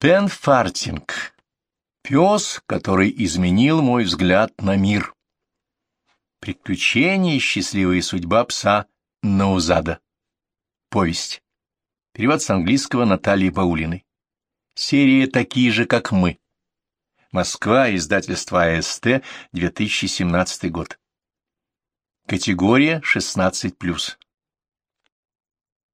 Пенфартинг. Пес, который изменил мой взгляд на мир. Приключения и счастливая судьба пса Наузада. Повесть. Перевод с английского Натальи Баулиной. Серия «Такие же, как мы». Москва, издательство АСТ, 2017 год. Категория 16+.